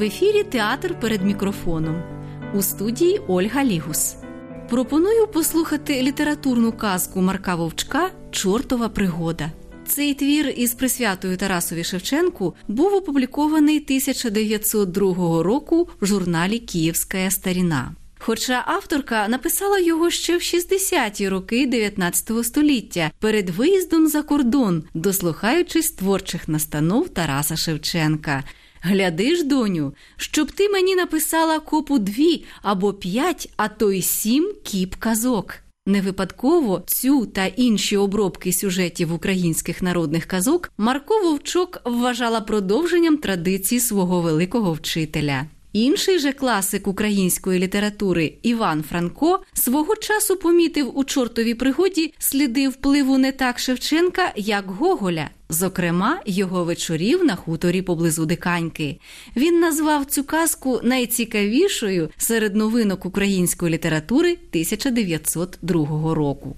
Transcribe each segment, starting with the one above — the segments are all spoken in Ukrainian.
В ефірі театр перед мікрофоном. У студії Ольга Лігус. Пропоную послухати літературну казку Марка Вовчка Чортова пригода. Цей твір із присвятою Тарасові Шевченку був опублікований 1902 року в журналі Київська старіна. Хоча авторка написала його ще в 60-ті роки 19 століття перед виїздом за кордон, дослухаючись творчих настанов Тараса Шевченка. Гляди ж, доню, щоб ти мені написала копу дві або п'ять, а то й сім кіп казок. Не випадково цю та інші обробки сюжетів українських народних казок Марко Вовчок вважала продовженням традиції свого великого вчителя. Інший же класик української літератури Іван Франко свого часу помітив у чортовій пригоді сліди впливу не так Шевченка, як Гоголя, зокрема, його вечорів на хуторі поблизу Диканьки. Він назвав цю казку найцікавішою серед новинок української літератури 1902 року.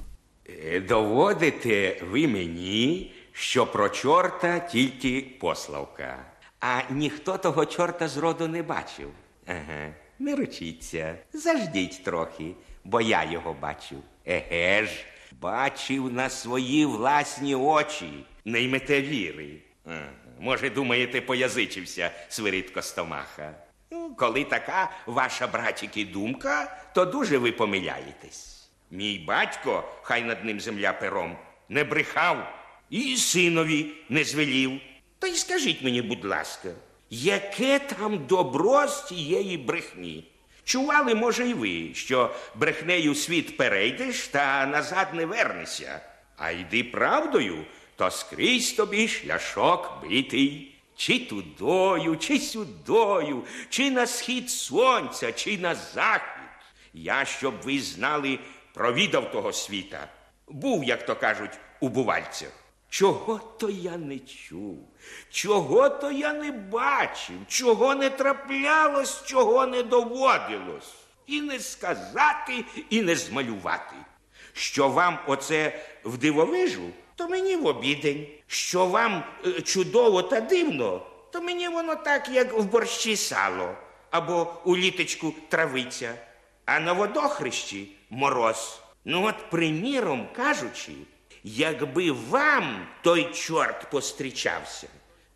Е, Доводите ви мені, що про чорта тільки пославка, а ніхто того чорта зроду не бачив. Ага, не ручіться, заждіть трохи, бо я його бачив. Еге ж, бачив на свої власні очі, не ймете віри. Ага. Може, думаєте, поязичився свиридко Стомаха. Ну, коли така ваша братіки думка, то дуже ви помиляєтесь. Мій батько, хай над ним земля пером, не брехав і синові не звелів. Та й скажіть мені, будь ласка, яке там добро з тієї брехні? Чували, може, і ви, що брехнею світ перейдеш та назад не вернешся. А йди правдою, то скрізь тобі шляшок битий. Чи тудою, чи сюдою, чи на схід сонця, чи на захід. Я, щоб ви знали, провідав того світа. Був, як то кажуть, у бувальцях. Чого то я не чув, чого то я не бачив, чого не траплялось, чого не доводилось. І не сказати, і не змалювати. Що вам оце в дивовижу, то мені в обідень. Що вам е, чудово та дивно, то мені воно так, як в борщі сало, або у літочку травиця, а на водохрещі мороз. Ну, от, приміром кажучи, якби вам той чорт пострічався,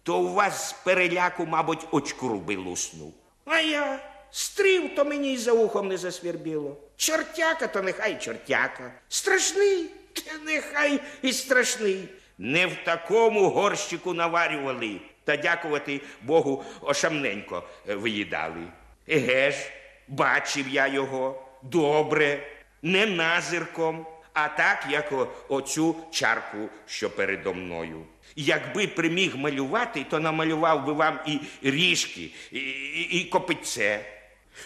то у вас з переляку, мабуть, очкру би луснув. А я стрів, то мені й за ухом не засвірбіло. Чортяка, то нехай чортяка. Страшний, та нехай і страшний. Не в такому горщику наварювали, та дякувати Богу, ошамненько е, виїдали. Еге ж, бачив я його добре, не назирком, а так, як оцю чарку, що передо мною. Якби приміг малювати, то намалював би вам і ріжки, і, і, і копитце.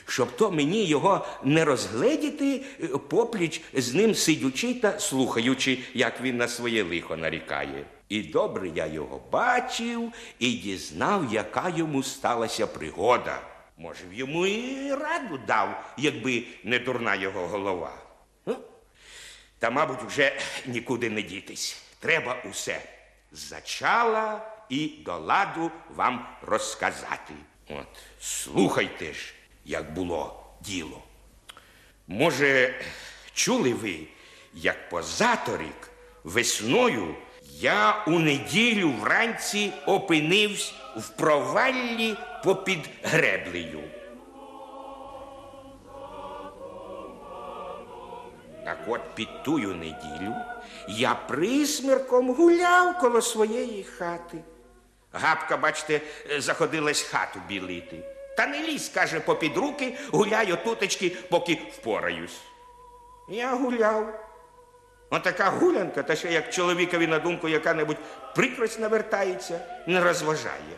Щоб то мені його не розгледіти, е, попліч з ним сидючи та слухаючи, як він на своє лихо нарікає. І добре я його бачив і дізнав, яка йому сталася пригода. Може, б йому і раду дав, якби не дурна його голова. Та, мабуть, вже нікуди не дітись. Треба усе зачала і до ладу вам розказати. От, слухайте ж, як було діло. Може, чули ви, як позаторік весною я у неділю вранці опинився в проваллі попід греблею. Так от під тую неділю я присмірком гуляв коло своєї хати. Гапка, бачите, заходилась хату білити. Та не лізь, каже, попід руки, гуляй отутечки, поки впораюсь. Я гуляв. Отака гулянка, та ще як чоловікові на думку яка-небудь прикрость навертається, не розважає.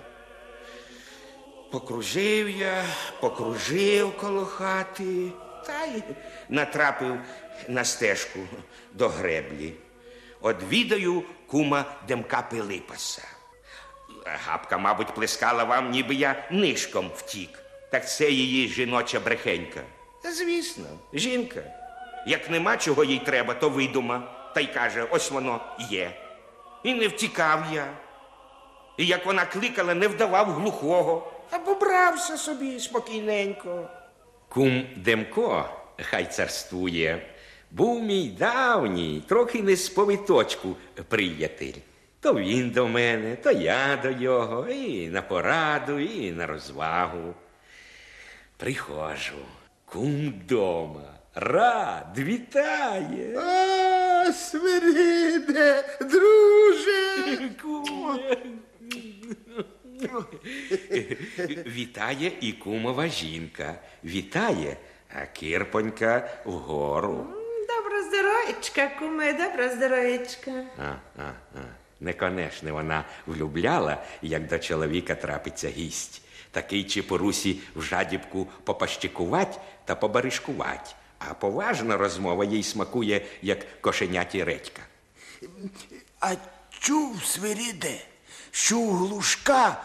Покружив я, покружив коло хати, та й натрапив на стежку до греблі. Одвідаю кума Демка Пилипаса. Гапка, мабуть, плескала вам, ніби я нишком втік. Так це її жіноча брехенька. Та звісно, жінка. Як нема чого їй треба, то видума. Та й каже, ось воно є. І не втікав я. І як вона кликала, не вдавав глухого. а побрався собі спокійненько. Кум Демко, хай царствує, був мій давній, трохи не з повиточку приятель. То він до мене, то я до його, і на пораду, і на розвагу. Приходжу, кум дома, рад, вітає. А, Свириде, друже. Вітає і кумова жінка. Вітає, а кирпонька вгору. Здоровечка, куме, добро здоровечка. А, а, а. Не конешне вона влюбляла, як до чоловіка трапиться гість. Такий чи по русі в жадібку попащикувать та побаришкувать. А поважна розмова їй смакує, як кошеняті редька. А чув, Свириде, що у глушка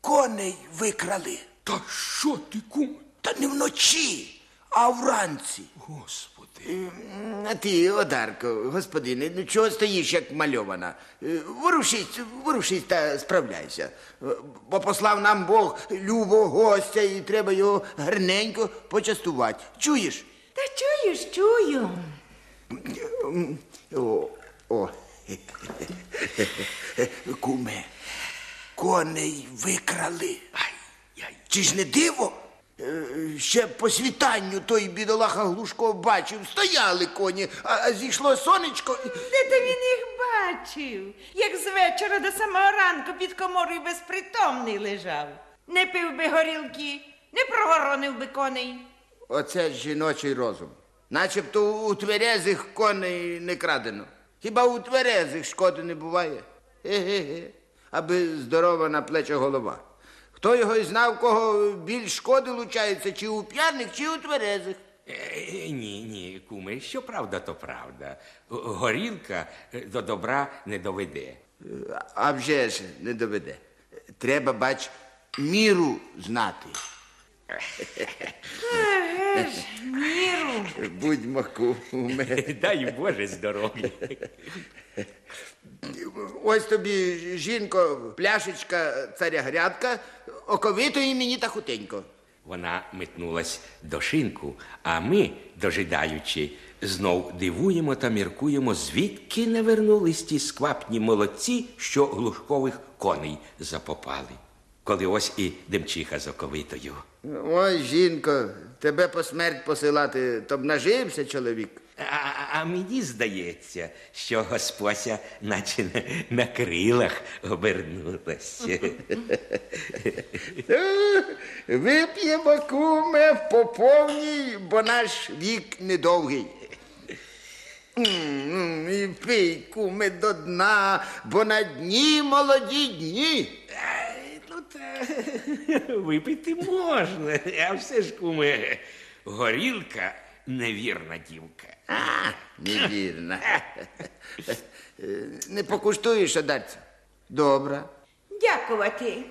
коней викрали. Та що ти, кум? Та не вночі, а вранці. Господи. А ти, Одарко, господине, ну чого стоїш, як мальована? Е, Ворушись, ворушись та справляйся. Е, Бо послав нам Бог любого гостя і треба його гарненько почастувати. Чуєш? Та чуєш, чую. О, о. Куме, коней викрали. Ай, Чи ж не диво? Ще по світанню той бідолаха Глушко бачив, стояли коні, а а зійшло сонечко. Де ти він їх бачив? Як з вечора до самого ранку під коморою безпритомний лежав. Не пив би горілки, не прогоронив би коней. Оце жіночий розум. Начебто у тверезих коней не крадено. Хіба у тверезих шкоди не буває? Ге-ге-ге. Аби здорова на плече голова. Хто його й знав, кого більш шкоди лучається, чи у п'яних, чи у тверезих. Е, Ні, ні, куме, що правда, то правда. Горілка е, до добра не доведе. А вже ж не доведе. Треба, бач, міру знати. Ж, міру. Будьмо куме. Дай Боже здоров'я. Ось тобі, жінко, пляшечка царя грядка, оковито і мені та хутенько. Вона метнулась до шинку, а ми, дожидаючи, знов дивуємо та міркуємо, звідки не вернулись ті сквапні молодці, що глушкових коней запопали. Коли ось і демчиха з оковитою. Ой, жінко, тебе по смерть посилати, то б нажився чоловік. А, а мені здається, що господся наче на, на крилах обернулася. Е, Вип'ємо, куме, по повній, бо наш вік недовгий. І пий, куме, до дна, бо на дні молоді дні. Ну, та випити можна, а все ж куме, горілка невірна дівка. А, невірно. Е, Не покуштуєш, одарця? Добре. Дякувати.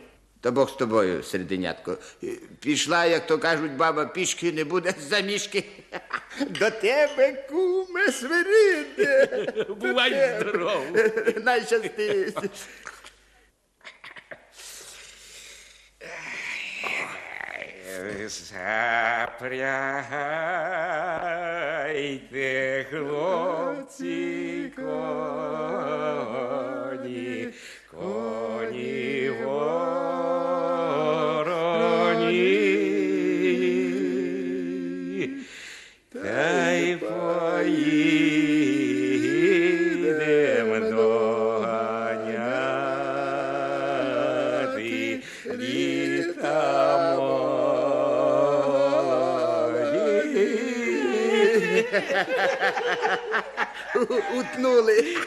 Та Бог з тобою, середенятко. Е, Пішла, як то кажуть, баба пішки не буде замішки. До тебе, куме, свириде. Бувай здоров. Найщастить. Запрягайте, хлопці, коні, коні Утнули.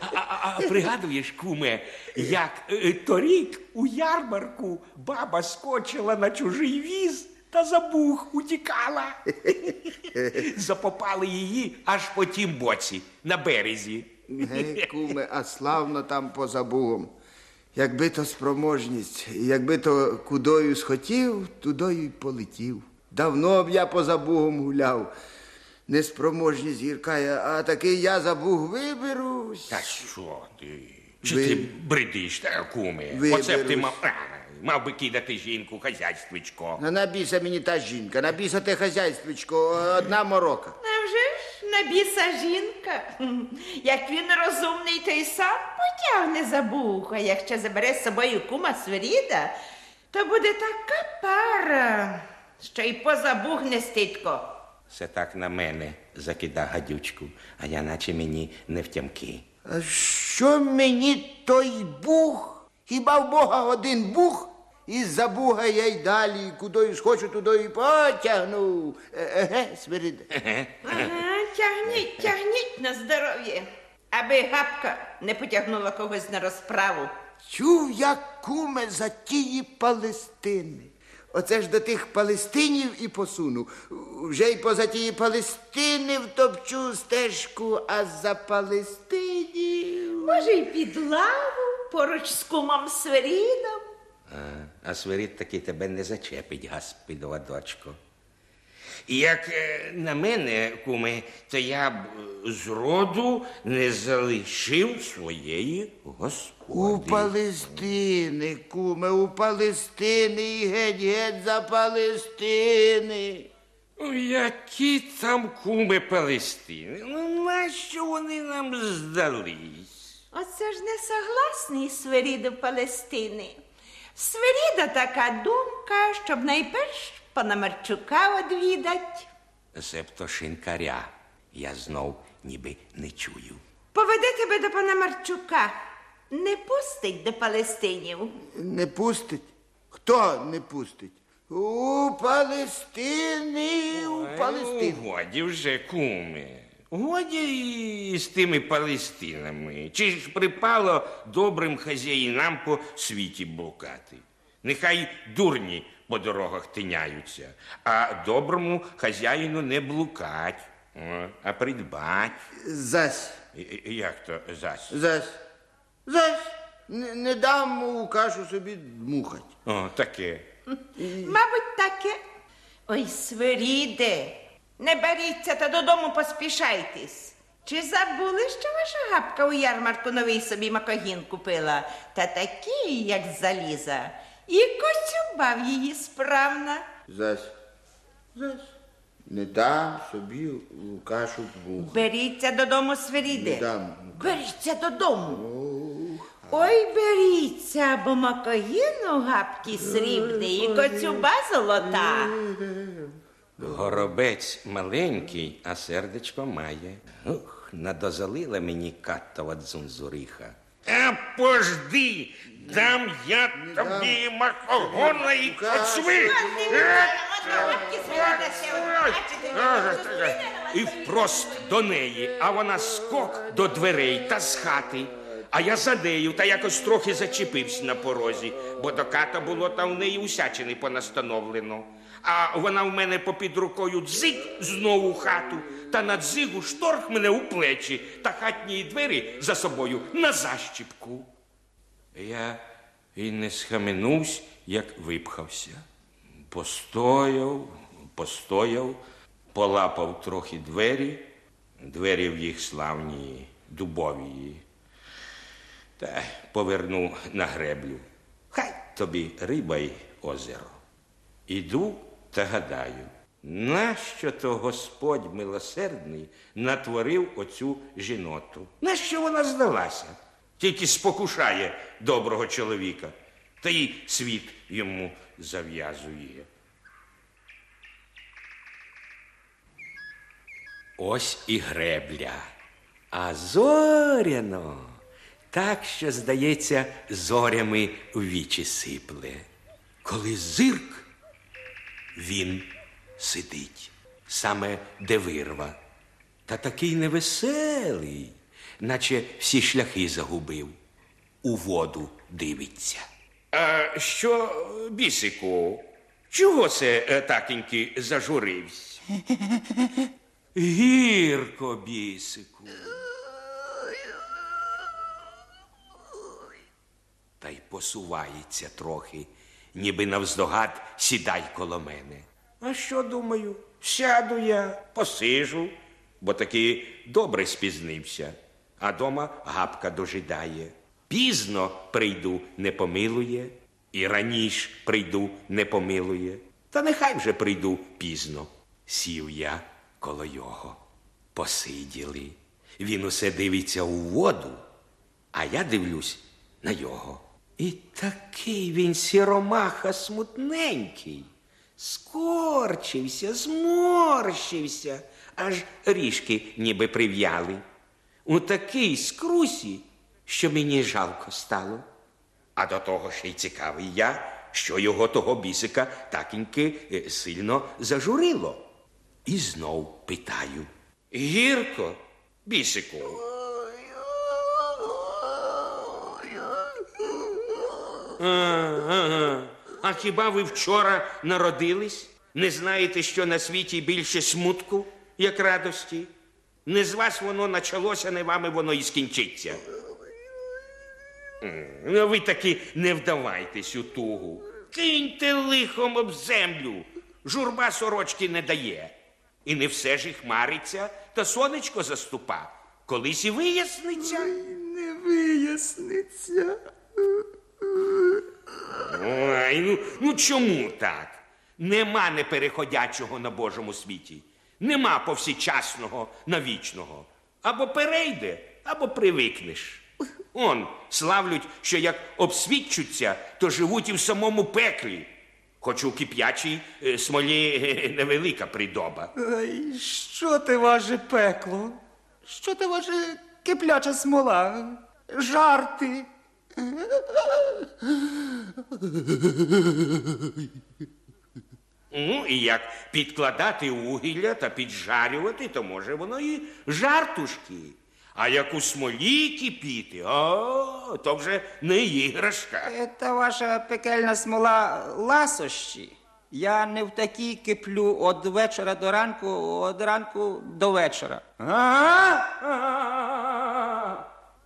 А, а, а пригадуєш, куме, як е, торік у ярмарку баба скочила на чужий віз та за бух утікала. Запопали її аж по тім боці на березі. Ге, куме, а славно там поза Бугом. Якби то спроможність, якби то кудою схотів, тудою й полетів. Давно б я поза Бугом гуляв. Неспроможність гіркає, а таки я за Буг виберусь. Та що ти? Чи Ви- ти бредиш, та, куме? Виберусь. Оце б ти мав, а, мав би кидати жінку, хазяйствичко. На набіса мені та жінка, набіса те хазяйствичко, одна морока. А вже ж набіса жінка. Хм. Як він розумний, то й сам потягне за вуха. Якщо забере з собою кума Свиріда, то буде така пара, що й позабугне ститко. Все так на мене закида гадючку, а я наче мені не втямки. А що мені той бух? Хіба в Бога один бух? І за буга я й далі, куди ж хочу, туди і потягну. Е, Еге, Свириде. Ага, тягніть, тягніть на здоров'я, аби гапка не потягнула когось на розправу. Чув як куме за тії Палестини. Оце ж до тих Палестинів і посуну. Вже й поза тії Палестини втопчу стежку, а за Палестинів. Може, й під лаву поруч з кумом Сверідом. А, а свирід таки тебе не зачепить, гаспідова дочко. І як е, на мене, куме, то я б е, зроду не залишив своєї господи. У. Палестини, куме, у Палестини і геть-геть за Палестини. Ну, Які там куми Палестини? Ну, нащо вони нам здались? Оце ж не согласний Свиріду Палестини. Свиріда така думка, щоб найперш Пономарчука одвідать. Себто шинкаря я знов ніби не чую. Поведе тебе до Пономарчука. Не пустить до Палестинів. Не пустить? Хто не пустить? У Палестини, у Палестини. Ну, годі вже, куме. Годі і з тими Палестинами. Чи ж припало добрим хазяїнам по світі блукати? Нехай дурні по дорогах тиняються, а доброму хазяїну не блукать, а придбать. Зась, Як то зась? зась, зась. Не, не дам у кашу собі дмухать. О, таке. Мабуть, таке. Ой, Свиріде, не беріться та додому поспішайтесь. Чи забули, що ваша гапка у ярмарку новий собі макогін купила? Та такий, як з заліза. І коцюба в її справна. Зась, зась. Не дам собі кашу дмухать. Беріться додому, Свиріде. Не дам. Беріться додому. Ой, беріться, бо макогін у гапки срібний і коцюба золота. Горобець маленький, а сердечко має. Ух, надозалила мені каттова дзунзуриха. А пожди, дам я тобі макогона і коцви. І впрост до неї, а вона скок до дверей та з хати. А я за нею та якось трохи зачепився на порозі, бо до ката було та в неї усячини понастановлено. А вона в мене попід рукою дзик знову хату, та на дзигу шторх мене у плечі та хатні двері за собою на защіпку. Я і не схаменувся, як випхався. Постояв, постояв, полапав трохи двері, двері в їх славні дубові. Та повернув на греблю. Хай тобі риба й озеро. Іду та гадаю, нащо то Господь милосердний натворив оцю жіноту? Нащо вона здалася? Тільки спокушає доброго чоловіка, та й світ йому зав'язує. Ось і гребля. А зоряно так, що, здається, зорями в вічі сипле. Коли зирк, він сидить, саме де вирва, та такий невеселий, наче всі шляхи загубив, у воду дивиться. А що, бісику, чого це е, такеньки зажурився? Гірко, бісику. Та й посувається трохи, ніби навздогад сідай коло мене. А що думаю? Сяду я, посижу, бо таки добре спізнився, а дома гапка дожидає. Пізно прийду, не помилує, і раніш прийду, не помилує. Та нехай вже прийду пізно. Сів я коло його. Посиділи. Він усе дивиться у воду, а я дивлюсь на його. І такий він сіромаха смутненький. Скорчився, зморщився, аж ріжки ніби прив'яли. У такій скрусі, що мені жалко стало. А до того ще й цікавий я, що його того бісика такіньки е, сильно зажурило. І знов питаю. Гірко, бісику. Ага. А хіба ви вчора народились? Не знаєте, що на світі більше смутку, як радості? Не з вас воно началося, не вами воно і скінчиться. Ну, ви таки не вдавайтесь у тугу. Киньте лихом об землю. Журба сорочки не дає. І не все ж і хмариться, та сонечко заступа. Колись і виясниться. Не виясниться. Ой, ну, ну чому так? Нема непереходячого на Божому світі. Нема повсічасного на вічного. Або перейде, або привикнеш. Он славлють, що як обсвідчуться, то живуть і в самому пеклі. Хоч у кип'ячій е, смолі е, невелика придоба. Ай, що ти ваше пекло? Що ти ваше кипляча смола? Жарти. Ну, і як підкладати угілля та піджарювати, то може воно і жартушки. А як у смолі кипіти, о, то вже не іграшка. Це ваша пекельна смола ласощі. Я не в такій киплю від вечора до ранку, від ранку до вечора.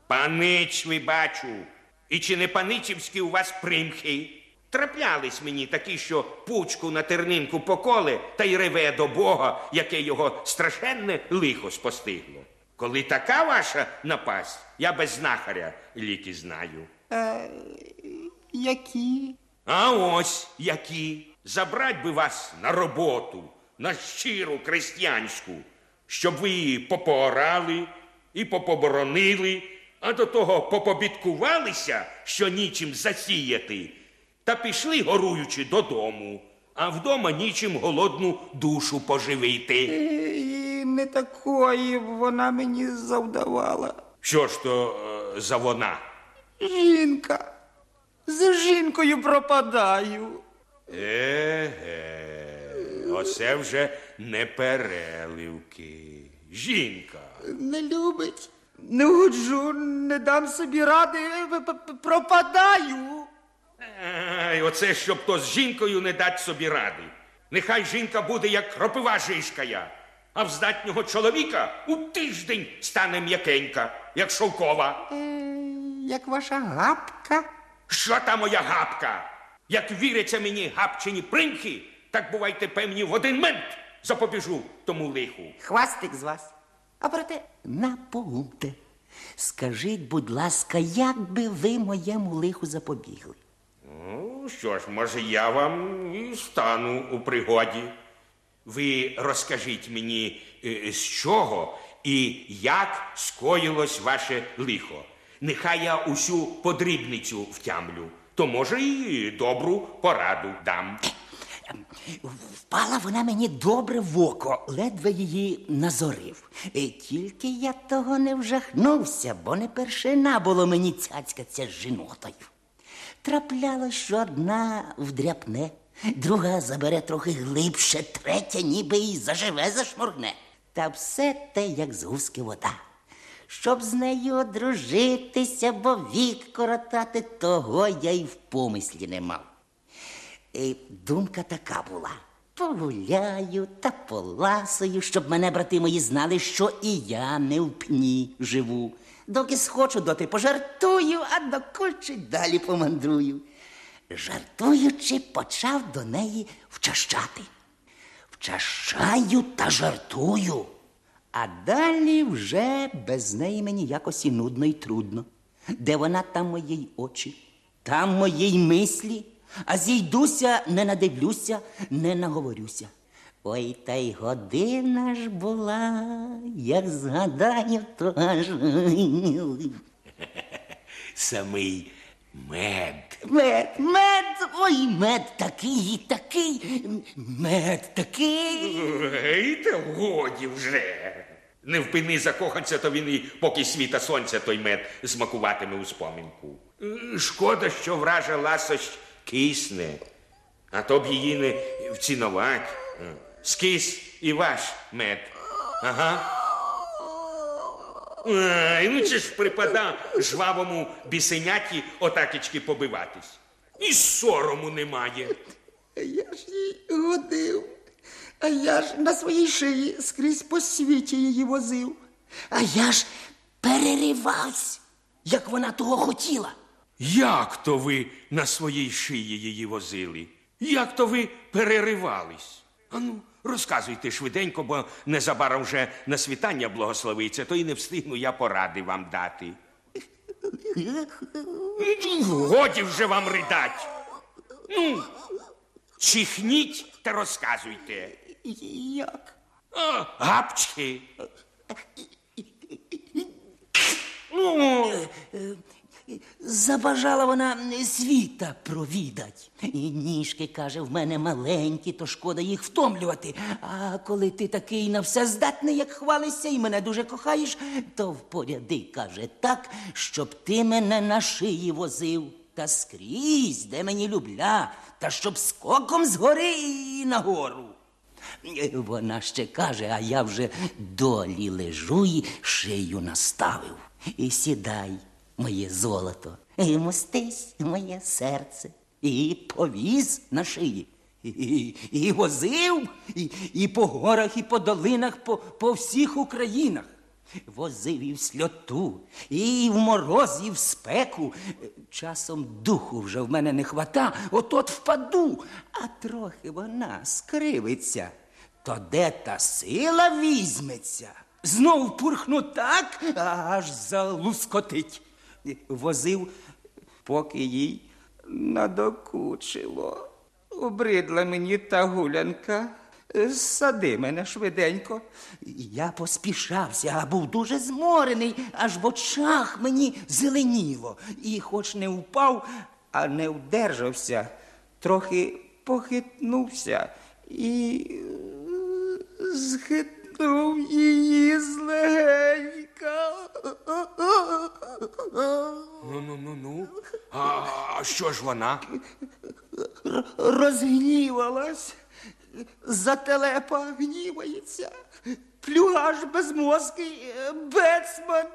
Панич ви бачу. І чи не паничівські у вас примхи? Траплялись мені такі, що пучку на тернинку поколе та й реве до Бога, яке його страшенне лихо спостигло. Коли така ваша напасть, я без знахаря ліки знаю. Е, які? А ось які. Забрать би вас на роботу, на щиру крестьянську, щоб ви і попоорали, і попоборонили, а до того попобіткувалися, що нічим засіяти, та пішли, горуючи додому, а вдома нічим голодну душу поживити. Е, І не такої вона мені завдавала. Що ж то е, за вона? Жінка. За жінкою пропадаю. Еге, оце вже не переливки. Жінка. Не любить. Не годжу, не дам собі ради, п- п- пропадаю. Ай, оце щоб то з жінкою не дать собі ради. Нехай жінка буде як кропива жишкая, а в здатнього чоловіка у тиждень стане м'якенька, як шовкова. Е, як ваша гапка. Що та моя гапка? Як віряться мені гапчині примхи, так бувайте певні в один мент запобіжу тому лиху. Хвастик з вас. А проте Напомте, скажіть, будь ласка, як би ви моєму лиху запобігли? Ну, що ж, може, я вам і стану у пригоді. Ви розкажіть мені, е, з чого і як скоїлось ваше лихо. Нехай я усю подрібницю втямлю, то може і добру пораду дам. Впала вона мені добре в око, ледве її назорив. І тільки я того не вжахнувся, бо не першина було мені цяцькаться з жінотою. Трапляло, що одна вдряпне, друга забере трохи глибше, третя ніби й заживе зашморгне. Та все те, як з гуски вода. Щоб з нею одружитися, бо вік коротати, того я й в помислі не мав. І думка така була. Погуляю та поласаю, щоб мене брати мої знали, що і я не в пні живу. Доки схочу, доти пожартую, а докольче далі помандрую. Жартуючи, почав до неї вчащати. Вчащаю та жартую. А далі вже без неї мені якось і нудно і трудно. Де вона, там мої й очі, там мої й мислі, а зійдуся, не надивлюся, не наговорюся. Ой, та й година ж була, як згадаю, то аж. Самий мед. Мед, мед, ой, мед такий, такий, мед такий. Ей, та годі вже. Не впини закоханця, то він і поки світа сонця той мед смакуватиме у спомінку. Шкода, що вража ласощ кисне, а то б її не вцінувати. Скис і ваш мед. Ага. Ай, ну чи ж припада жвавому бісеняті отакічки побиватись. І сорому немає. Я ж їй годив. А я ж на своїй шиї скрізь по світі її возив. А я ж переривався, як вона того хотіла. Як то ви на своїй шиї її возили? Як то ви переривались? Ану, розказуйте швиденько, бо незабаром вже на світання благословиться, то й не встигну я поради вам дати. Годі вже вам ридать. Ну, чихніть та розказуйте. Як? Гапчки. Ну, Забажала вона світа провідать. І ніжки, каже, в мене маленькі, то шкода їх втомлювати. А коли ти такий на все здатний, як хвалишся, і мене дуже кохаєш, то впоряди, каже, так, щоб ти мене на шиї возив. Та скрізь, де мені любля, та щоб скоком згори і нагору. Е, Вона ще каже, а я вже долі лежу і шию наставив. І сідай, моє золото, і мостись, моє серце, і повіз на шиї. І, і, і возив, і, і по горах, і по долинах, по, по всіх Українах. Возив і в сльоту, і в мороз, і в спеку. Часом духу вже в мене не хвата, от-от впаду, а трохи вона скривиться. То де та сила візьметься? Знов пурхну так, аж залускотить. Возив, поки їй надокучило. Обридла мені та гулянка. Сади мене швиденько. Я поспішався, а був дуже зморений, аж в очах мені зеленіло. І хоч не впав, а не вдержався, трохи похитнувся і е, зхитнув її злегенька. Ну, ну, ну, ну. А, а що ж вона? розгнівалась, зателепа гнівається, плюгаш безмозкий, бецман,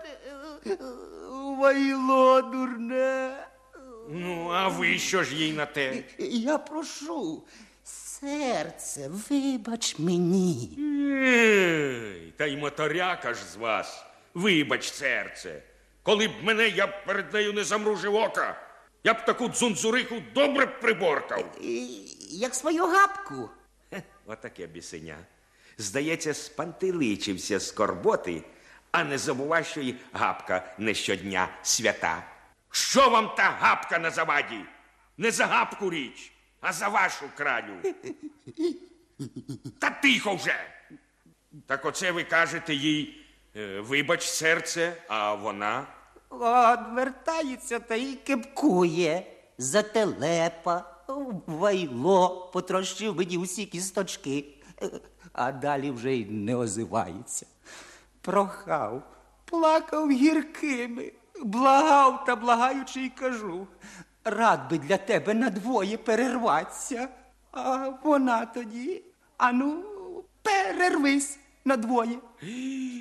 вайло дурне. Ну, а ви що ж їй на те? Я прошу, серце, вибач мені. Ей, та й моторяка ж з вас. Вибач, серце. Коли б мене я б перед нею не замружив ока, я б таку дзунзуриху добре б приборкав. Як свою гапку. Хе, Отаке бісеня. Здається, спантеличився з скорботи, а не забува, що й гапка не щодня свята. Що вам та гапка на заваді? Не за гапку річ, а за вашу кралю. Та тихо вже. Так оце ви кажете їй, е, вибач серце, а вона. Одвертається та й кепкує. Зателепа, вайло, потрощив мені усі кісточки, а далі вже й не озивається. Прохав, плакав гіркими, благав та благаючи й кажу. Рад би для тебе надвоє перерватися. А вона тоді, ану, перервись надвоє.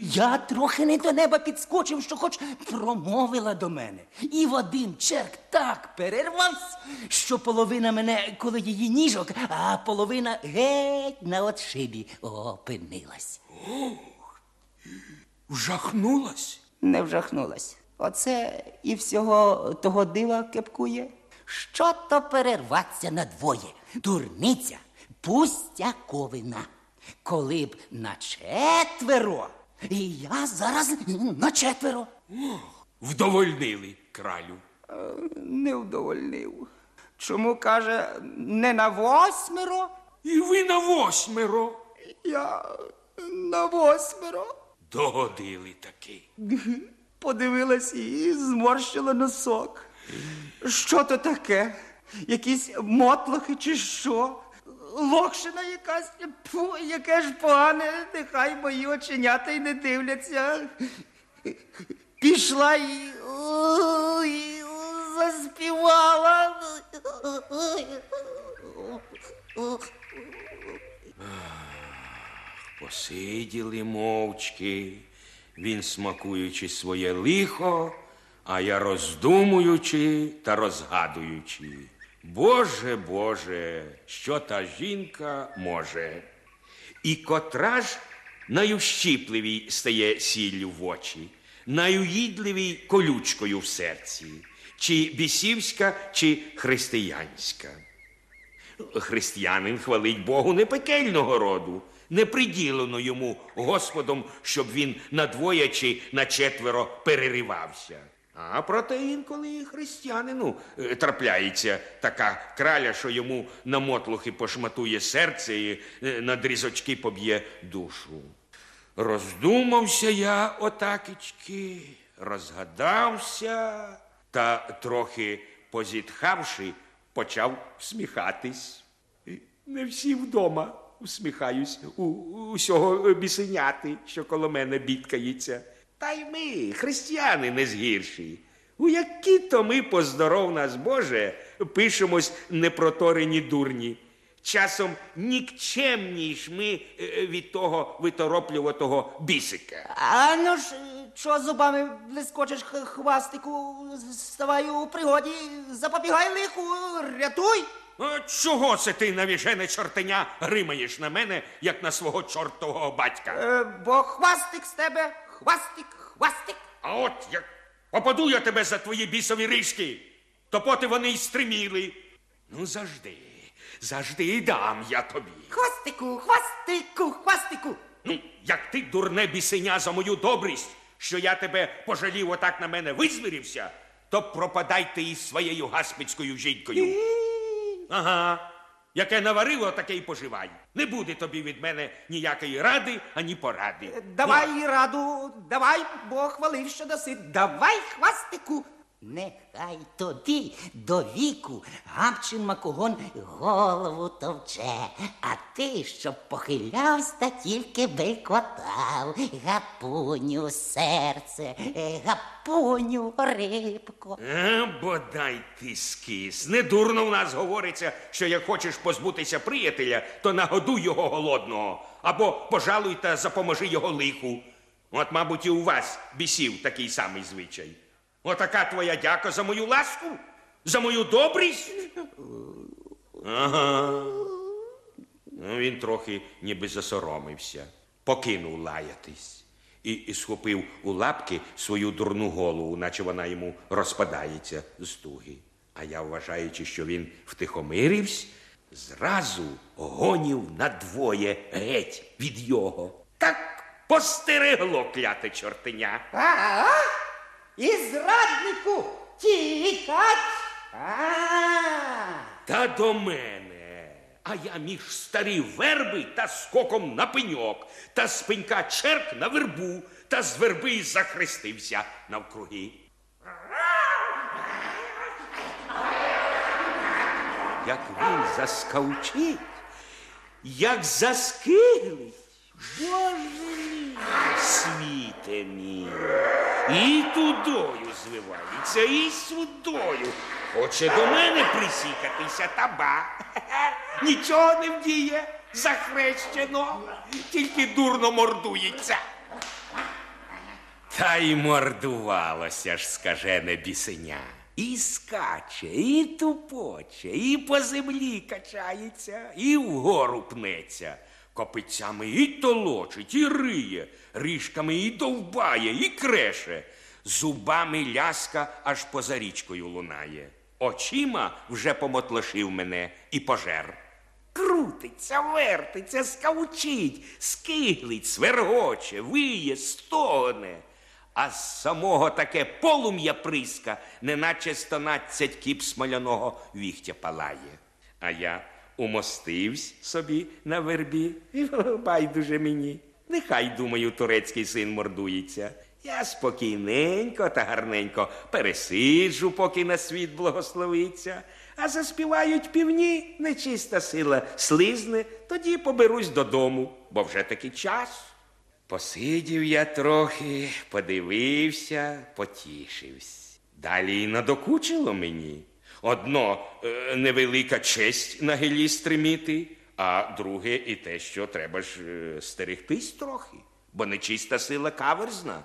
Я трохи не до неба підскочив, що хоч промовила до мене. І в один черк так перервався, що половина мене коло її ніжок, а половина геть на отшибі опинилась. Ох, Вжахнулась? Не вжахнулась. Оце і всього того дива кепкує. Що то перерватися надвоє? Дурниця, пустяковина. Коли б на четверо, і я зараз на четверо. вдовольнили кралю? Не вдовольнив. Чому каже не на восьмеро? І ви на восьмеро Я на восьмеро. догодили таки. Подивилась і зморщила носок. Що то таке? Якісь мотлохи чи що? Локшина якась, Фу, яке ж погане, нехай мої оченята й не дивляться. Пішла і, і заспівала. Посиділи мовчки, він смакуючи своє лихо, а я роздумуючи та розгадуючи. Боже, Боже, що та жінка може. І котра ж найущіпливій стає сіллю в очі, найуїдливій колючкою в серці, чи бісівська, чи християнська. Християнин хвалить Богу не пекельного роду, не приділено йому Господом, щоб він на двоє чи на четверо переривався. А проте інколи і християнину е, трапляється така краля, що йому на мотлухи пошматує серце і е, на дрізочки поб'є душу. Роздумався я отакечки, розгадався та трохи позітхавши, почав всміхатись. Не всі вдома усміхаюсь у усього бісеняти, що коло мене бідкається. Та й ми, християни, не згірші. У які то ми, поздоров нас, Боже, пишемось непроторені дурні. Часом нікчемніш ми е, від того витороплюватого бісика. А ну ж, що зубами блискочеш хвастику, ставай у пригоді, запобігай лиху, рятуй. А чого це ти, навіжене чортеня, гримаєш на мене, як на свого чортового батька? Е, бо хвастик з тебе, хвастик, хвастик. А от як попаду я тебе за твої бісові рижки, то поти вони й стриміли. Ну, завжди, завжди дам я тобі. Хвастику, хвастику, хвастику. Ну, як ти, дурне бісеня, за мою добрість, що я тебе пожалів отак на мене визвірився, то пропадай ти із своєю гаспицькою жінкою. Ага. Яке наварило, таке й поживай. Не буде тобі від мене ніякої ради, ані поради. Давай раду, давай, бо хвалив, що даси. Давай, хвастику. Нехай тобі до віку гамчин макогон голову товче, а ти, щоб похилявся, та тільки белькотав. Гапуню серце, е, гапуню рибко. А, бодай ти скис. Недурно в нас говориться, що як хочеш позбутися приятеля, то нагодуй його голодного, або пожалуй та запоможи його лиху. От, мабуть, і у вас бісів такий самий звичай. Отака твоя дяка за мою ласку, за мою добрість. Ага. Ну, він трохи ніби засоромився, покинув лаятись і, схопив у лапки свою дурну голову, наче вона йому розпадається з туги. А я, вважаючи, що він втихомирився, зразу гонів надвоє геть від його. Так постерегло кляте чортеня. І зраднику тікать. Та до мене. А я між старі верби та скоком на пеньок, та з пенька черк на вербу, та з верби захрестився навкруги. Як він заскавчить, як заскиглить, Боже мій, світе мій, і тудою звивається, і сюдою. Хоче до мене присікатися та ба. Нічого не вдіє, захрещено, тільки дурно мордується. Та й мордувалося ж скажене бісеня. І скаче, і тупоче, і по землі качається, і вгору пнеться. Копицями і толочить, і риє, ріжками і довбає, і креше, зубами ляска аж поза річкою лунає. Очима вже помотлошив мене і пожер. Крутиться, вертиться, скавчить, скиглить, свергоче, виє, стогне. а з самого таке полум'я приска, неначе стонадцять кіп смоляного віхтя палає. А я умостивсь собі на вербі. Байдуже мені. Нехай, думаю, турецький син мордується. Я спокійненько та гарненько пересиджу, поки на світ благословиться, а заспівають півні, нечиста сила слизне, тоді поберусь додому, бо вже таки час. Посидів я трохи, подивився, потішився. Далі надокучило мені. Одно е, невелика честь на гелі стриміти, а друге і те, що треба ж е, стерегтись трохи, бо нечиста сила каверзна.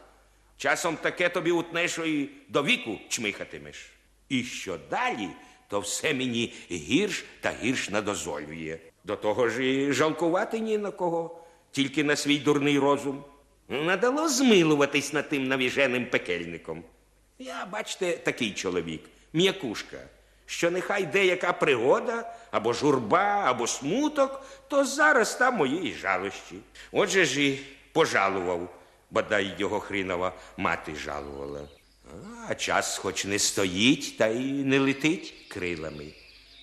Часом таке тобі утне, що і до віку чмихатимеш. І що далі, то все мені гірш та гірш надозволює. До того ж і жалкувати ні на кого, тільки на свій дурний розум. Надало змилуватись над тим навіженим пекельником. Я, бачте, такий чоловік, м'якушка, що нехай деяка пригода, або журба, або смуток, то зараз там моєї жалощі. Отже ж і пожалував, бодай його хрінова мати жалувала. А час хоч не стоїть та й не летить крилами.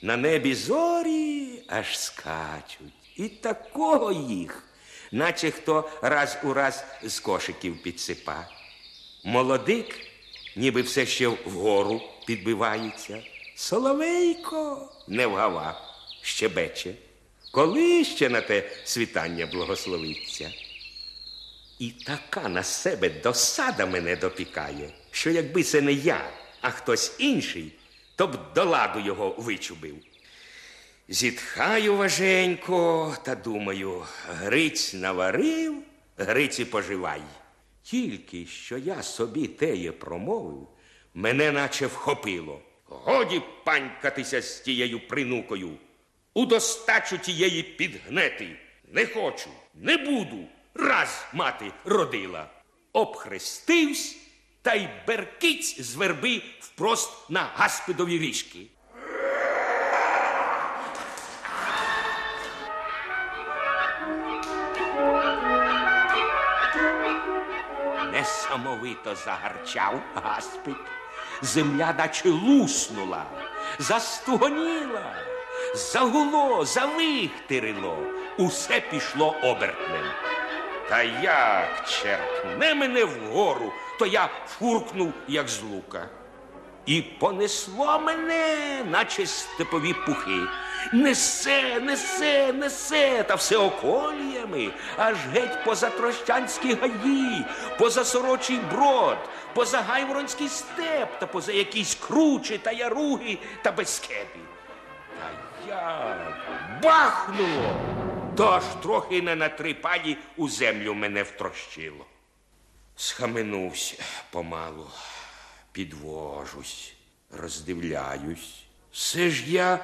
На небі зорі аж скачуть. І такого їх, наче хто раз у раз з кошиків підсипа. Молодик, ніби все ще вгору підбивається. Соловейко не вгава, щебече. Коли ще на те світання благословиться? І така на себе досада мене допікає, що якби це не я, а хтось інший, то б до ладу його вичубив. Зітхаю важенько та думаю, Гриць наварив, Гриці поживай. Тільки що я собі теє промовив, мене наче вхопило. Годі панькатися з тією принукою. У достачу тієї підгнети. Не хочу, не буду. Раз мати родила. Обхрестивсь та й беркиць з верби впрост на гаспидові ріжки. Несамовито загарчав гаспид. Земля наче луснула, застугоніла, загуло, завихтирило, усе пішло обертнем. Та як черкне мене вгору, то я фуркнув, як з лука. І понесло мене, наче степові пухи. Несе, несе, несе, та все околіями, аж геть поза Трощанські гаї, поза сорочий брод, поза Гайворонський степ, та поза якісь кручі та яруги та безкети. Та як бахнуло, то аж трохи не на три паді у землю мене втрощило. Схаменувся помалу, підвожусь, роздивляюсь. Все ж я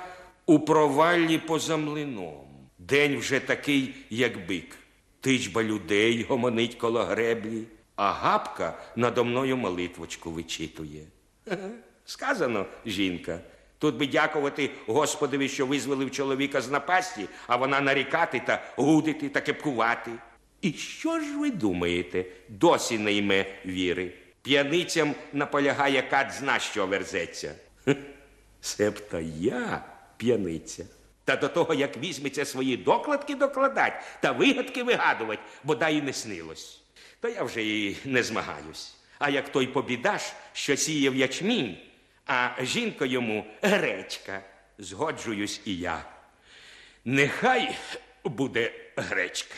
у проваллі поза млином. День вже такий, як бик. Тичба людей гомонить коло греблі, а гапка надо мною молитвочку вичитує. Сказано, жінка. Тут би дякувати Господові, що визволив чоловіка з напасті, а вона нарікати та гудити та кепкувати. І що ж ви думаєте, досі не йме віри? П'яницям наполягає кат зна, що верзеться. Себто я п'яниця. Та до того, як візьметься свої докладки докладать та вигадки вигадувати, бодай і не снилось. То я вже і не змагаюсь. А як той побідаш, що сіяв ячмінь, а жінка йому гречка, згоджуюсь і я. Нехай буде гречка.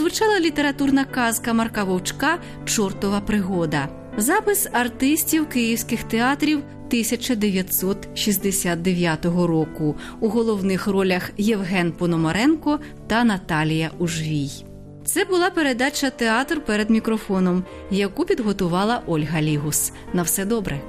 Прозвучала літературна казка Марка Вовчка Чортова пригода. Запис артистів київських театрів 1969 року. У головних ролях Євген Пономаренко та Наталія Ужвій. Це була передача Театр перед мікрофоном, яку підготувала Ольга Лігус. На все добре.